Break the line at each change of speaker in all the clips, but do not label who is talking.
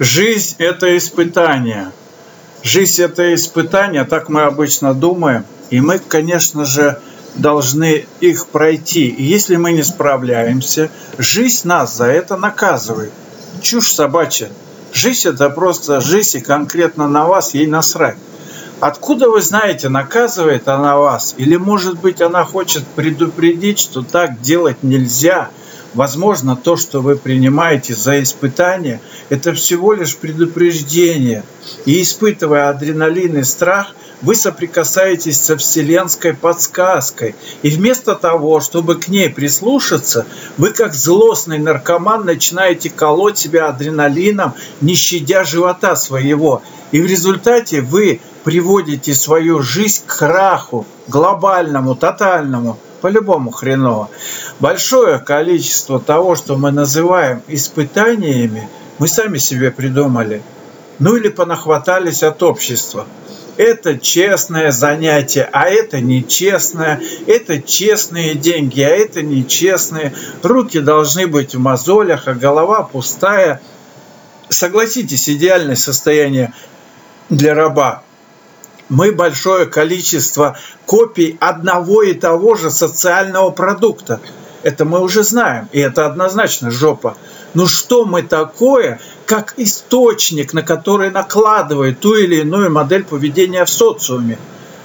Жизнь – это испытание. Жизнь – это испытание, так мы обычно думаем. И мы, конечно же, должны их пройти. И если мы не справляемся, жизнь нас за это наказывает. Чушь собачья. Жизнь – это просто жизнь, и конкретно на вас ей насрать. Откуда вы знаете, наказывает она вас? Или, может быть, она хочет предупредить, что так делать нельзя – Возможно, то, что вы принимаете за испытание, это всего лишь предупреждение. И испытывая адреналин и страх, вы соприкасаетесь со вселенской подсказкой. И вместо того, чтобы к ней прислушаться, вы как злостный наркоман начинаете колоть себя адреналином, не щадя живота своего. И в результате вы приводите свою жизнь к краху, глобальному, тотальному, по-любому хреново. Большое количество того, что мы называем испытаниями, мы сами себе придумали. Ну или понахватались от общества. Это честное занятие, а это нечестное. Это честные деньги, а это нечестные. Руки должны быть в мозолях, а голова пустая. Согласитесь, идеальное состояние для раба мы большое количество копий одного и того же социального продукта. Это мы уже знаем, и это однозначно жопа. Но что мы такое, как источник, на который накладывает ту или иную модель поведения в социуме?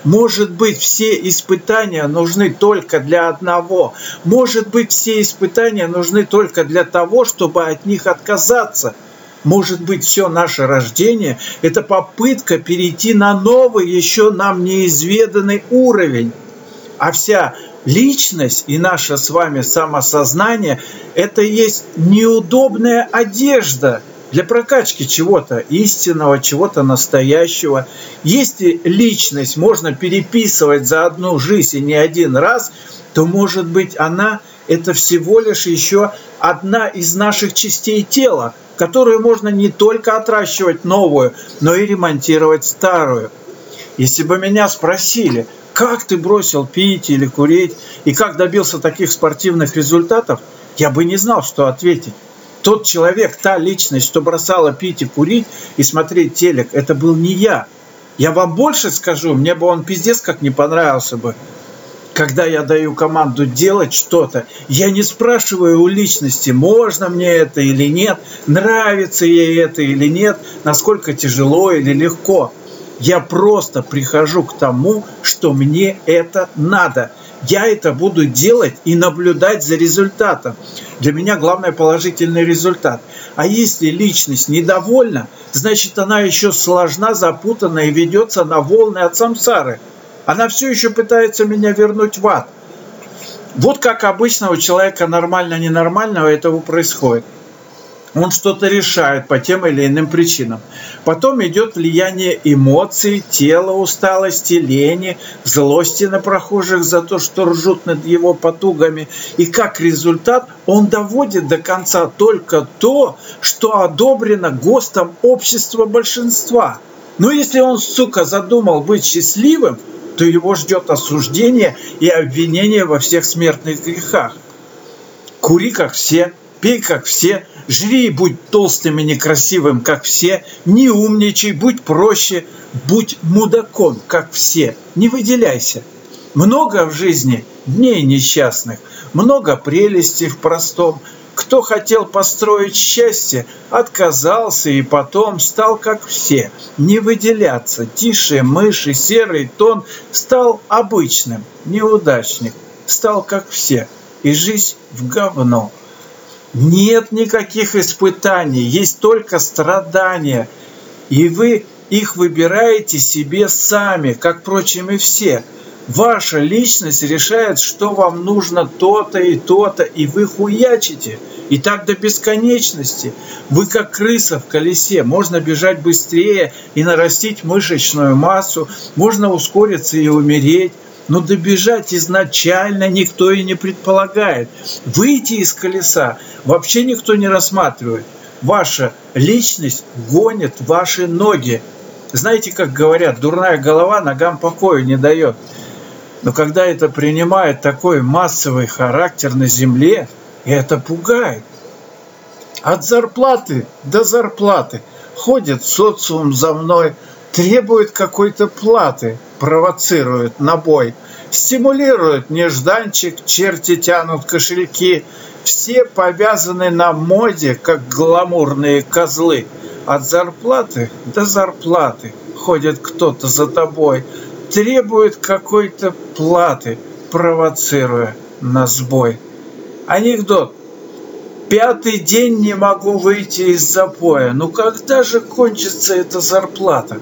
Может быть, все испытания нужны только для одного. Может быть, все испытания нужны только для того, чтобы от них отказаться – может быть, все наше рождение – это попытка перейти на новый, еще нам неизведанный уровень. А вся личность и наше с вами самосознание – это есть неудобная одежда для прокачки чего-то истинного, чего-то настоящего. Если личность можно переписывать за одну жизнь и не один раз, то, может быть, она – это всего лишь еще одна из наших частей тела – которую можно не только отращивать новую, но и ремонтировать старую. Если бы меня спросили, как ты бросил пить или курить, и как добился таких спортивных результатов, я бы не знал, что ответить. Тот человек, та личность, что бросала пить и курить и смотреть телек, это был не я. Я вам больше скажу, мне бы он пиздец как не понравился бы когда я даю команду делать что-то, я не спрашиваю у личности, можно мне это или нет, нравится ей это или нет, насколько тяжело или легко. Я просто прихожу к тому, что мне это надо. Я это буду делать и наблюдать за результатом. Для меня главное положительный результат. А если личность недовольна, значит она еще сложна, запутана и ведется на волны от самсары – она все еще пытается меня вернуть в ад. Вот как обычно у человека нормально-ненормального этого происходит. Он что-то решает по тем или иным причинам. Потом идет влияние эмоций, тела, усталости, лени, злости на прохожих за то, что ржут над его потугами. И как результат он доводит до конца только то, что одобрено ГОСТом общества большинства. Но если он, сука, задумал быть счастливым, то его ждет осуждение и обвинение во всех смертных грехах. Кури, как все, пей, как все, жри и будь толстым и некрасивым, как все, не умничай, будь проще, будь мудаком, как все, не выделяйся. Много в жизни дней несчастных, много прелестей в простом, кто хотел построить счастье, отказался и потом стал как все, не выделяться. Тише мыши, серый тон стал обычным, неудачник, стал как все, и жизнь в говно. Нет никаких испытаний, есть только страдания, и вы их выбираете себе сами, как, впрочем, и все – Ваша личность решает, что вам нужно то-то и то-то, и вы хуячите. И так до бесконечности. Вы как крыса в колесе. Можно бежать быстрее и нарастить мышечную массу. Можно ускориться и умереть. Но добежать изначально никто и не предполагает. Выйти из колеса вообще никто не рассматривает. Ваша личность гонит ваши ноги. Знаете, как говорят, дурная голова ногам покоя не дает. Но когда это принимает такой массовый характер на Земле, это пугает. От зарплаты до зарплаты, ходит социум за мной, требует какой-то платы, провоцирует на бой, стимулирует нежданчик, черти тянут кошельки, все повязаны на моде, как гламурные козлы. От зарплаты до зарплаты ходит кто-то за тобой, требует какой-то платы, провоцируя на сбой. Анекдот. Пятый день не могу выйти из запоя. Ну когда же кончится эта зарплата?